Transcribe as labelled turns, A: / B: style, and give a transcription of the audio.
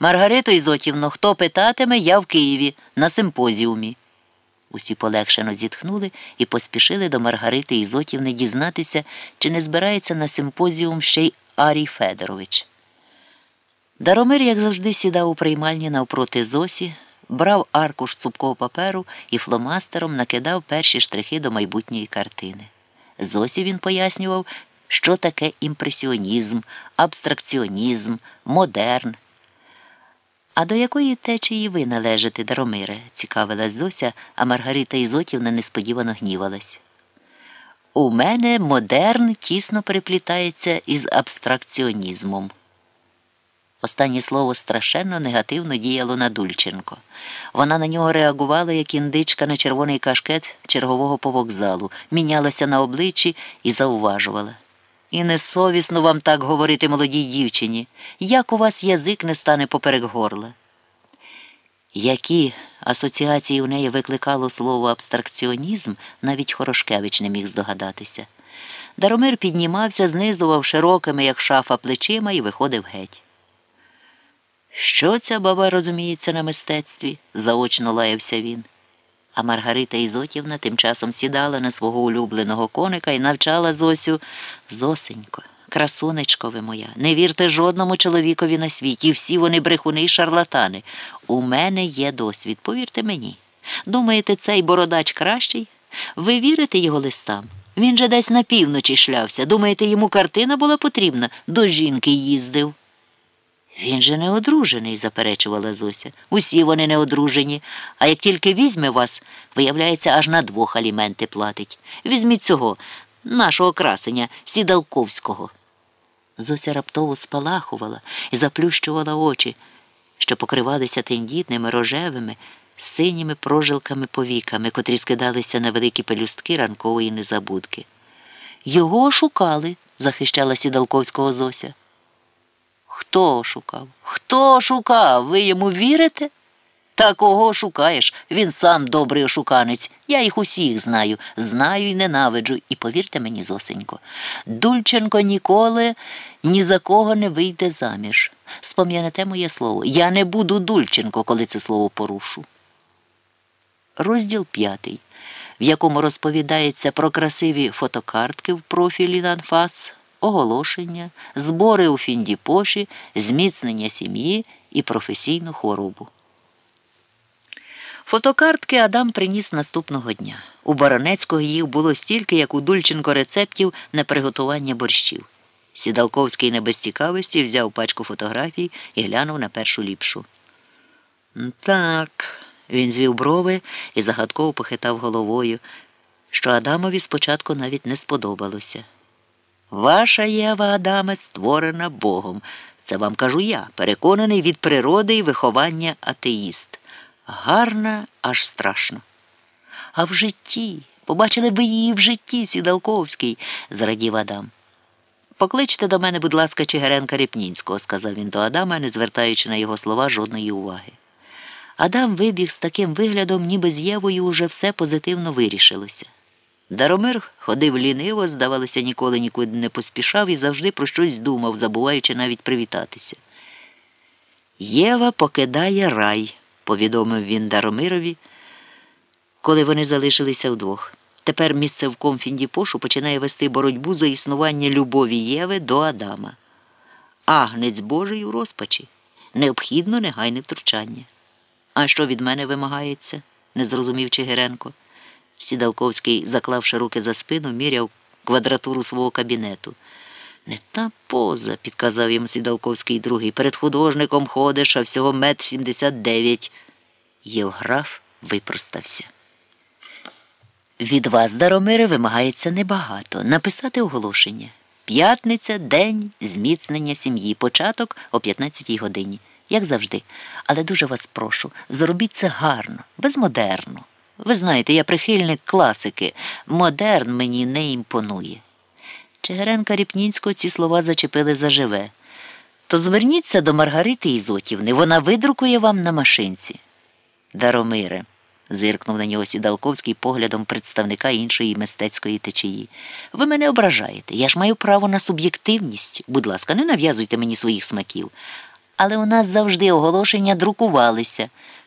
A: Маргарито Ізотівно, хто питатиме, я в Києві на симпозіумі. Усі полегшено зітхнули і поспішили до Маргарити Ізотівни дізнатися, чи не збирається на симпозіум ще й Арій Федорович. Даромир, як завжди, сідав у приймальні навпроти Зосі, брав аркуш цупкого паперу і фломастером накидав перші штрихи до майбутньої картини. Зосі він пояснював, що таке імпресіонізм, абстракціонізм, модерн. А до якої течії ви належите, Даромире? цікавилась Зося, а Маргарита Ізотівна несподівано гнівалась. У мене модерн тісно переплітається із абстракціонізмом. Останнє слово страшенно негативно діяло на Дульченко. Вона на нього реагувала, як індичка на червоний кашкет чергового повокзалу, мінялася на обличчі і зауважувала. І несовісно вам так говорити молодій дівчині, як у вас язик не стане поперек горла. Які асоціації у неї викликало слово абстракціонізм, навіть Хорошкевич не міг здогадатися. Даромир піднімався, знизував широкими, як шафа, плечима і виходив геть. Що ця баба розуміється на мистецтві? заочно лаявся він. А Маргарита Ізотівна тим часом сідала на свого улюбленого коника і навчала Зосю Зосенько, красунечко ви моя, не вірте жодному чоловікові на світі, всі вони брехуни й шарлатани. У мене є досвід, повірте мені. Думаєте, цей бородач кращий? Ви вірите його листам? Він же десь на півночі шлявся. Думаєте, йому картина була потрібна? До жінки їздив. Він же не одружений, заперечувала Зося. Усі вони не одружені, а як тільки візьме вас, виявляється, аж на двох аліменти платить. Візьміть цього, нашого красення, сідалковського. Зося раптово спалахувала і заплющувала очі, що покривалися тендітними, рожевими, синіми прожилками повіками, котрі скидалися на великі пелюстки ранкової незабудки. Його шукали, захищала сідалковського Зося. Хто шукав? Хто шукав? Ви йому вірите? Та кого шукаєш? Він сам добрий ошуканець. Я їх усіх знаю, знаю і ненавиджу. І повірте мені, Зосенько, Дульченко ніколи ні за кого не вийде заміж. Спом'янете моє слово. Я не буду Дульченко, коли це слово порушу. Розділ п'ятий, в якому розповідається про красиві фотокартки в профілі на анфас оголошення, збори у Фіндіпоші, зміцнення сім'ї і професійну хворобу. Фотокартки Адам приніс наступного дня. У Баронецького їх було стільки, як у Дульченко рецептів на приготування борщів. Сідалковський не без цікавості взяв пачку фотографій і глянув на першу ліпшу. Так, він звів брови і загадково похитав головою, що Адамові спочатку навіть не сподобалося. Ваша Єва Адаме створена Богом. Це вам кажу я, переконаний від природи і виховання атеїст. Гарна, аж страшно. А в житті, побачили би її в житті, Сідалковський, зрадів Адам. Покличте до мене, будь ласка, Чигиренка Ріпнінського, сказав він до Адама, не звертаючи на його слова жодної уваги. Адам вибіг з таким виглядом, ніби з Євою уже все позитивно вирішилося. Даромир ходив ліниво, здавалося, ніколи нікуди не поспішав і завжди про щось думав, забуваючи навіть привітатися. Єва покидає рай, повідомив він Даромирові, коли вони залишилися вдвох. Тепер місцевком Фіндіпошу починає вести боротьбу за існування любові Єви до Адама. Агнець Божий у розпачі. Необхідно негайне втручання. А що від мене вимагається? не зрозумів Чигиренко. Сідалковський, заклавши руки за спину, міряв квадратуру свого кабінету. Не та поза, підказав йому Сідалковський другий. Перед художником ходиш, а всього метр сімдесят дев'ять. Євграф випростався. Від вас, Даромире, вимагається небагато. Написати оголошення. П'ятниця, день зміцнення сім'ї. Початок о 15-й годині. Як завжди. Але дуже вас прошу, зробіть це гарно, безмодерно. Ви знаєте, я прихильник класики. Модерн мені не імпонує. Чигиренка Ріпнінського ці слова зачепили заживе. То зверніться до Маргарити Ізотівни, вона видрукує вам на машинці. Даромире, зиркнув на нього Сідалковський поглядом представника іншої мистецької течії. Ви мене ображаєте. Я ж маю право на суб'єктивність. Будь ласка, не нав'язуйте мені своїх смаків. але у нас завжди оголошення друкувалися.